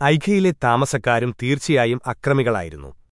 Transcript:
ഐഖയിലെ താമസക്കാരും തീർച്ചയായും അക്രമികളായിരുന്നു